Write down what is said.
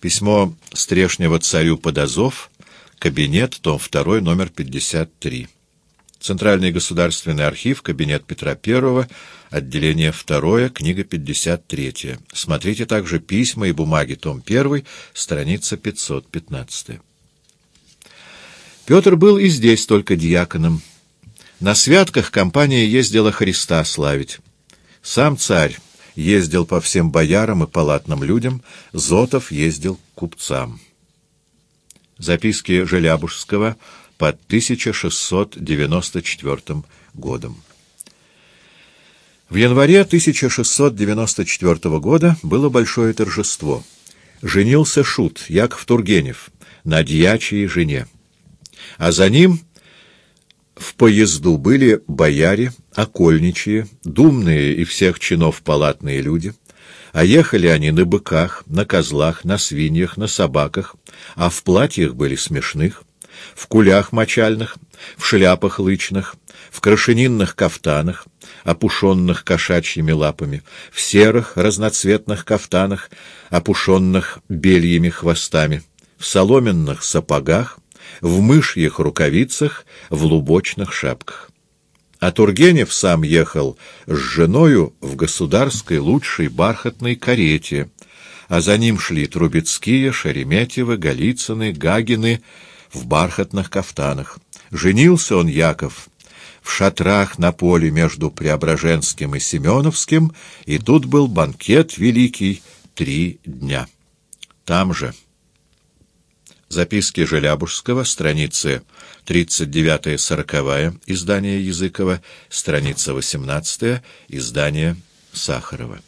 Письмо Стрешнего царю Подозов, кабинет, том 2, номер 53. Центральный государственный архив, кабинет Петра I, отделение 2, книга 53. Смотрите также письма и бумаги, том 1, страница 515. Петр был и здесь только диаконом. На святках компания ездила Христа славить. Сам царь ездил по всем боярам и палатным людям, Зотов ездил к купцам. Записки Желябужского под 1694 годом. В январе 1694 года было большое торжество. Женился шут Яков Тургенев на дьячьей жене. А за ним в поезду были бояре, окольничьи, думные и всех чинов палатные люди, а ехали они на быках, на козлах, на свиньях, на собаках, а в платьях были смешных, в кулях мочальных, в шляпах лычных, в крашенинных кафтанах, опушенных кошачьими лапами, в серых разноцветных кафтанах, опушенных бельями хвостами, в соломенных сапогах, в мышьих рукавицах, в лубочных шапках. А Тургенев сам ехал с женою в государской лучшей бархатной карете, а за ним шли Трубецкие, Шереметьевы, Голицыны, Гагины в бархатных кафтанах. Женился он, Яков, в шатрах на поле между Преображенским и Семеновским, и тут был банкет великий три дня. Там же... Записки Желябужского, страницы 39-40, издание Языкова, страница 18, издание Сахарова.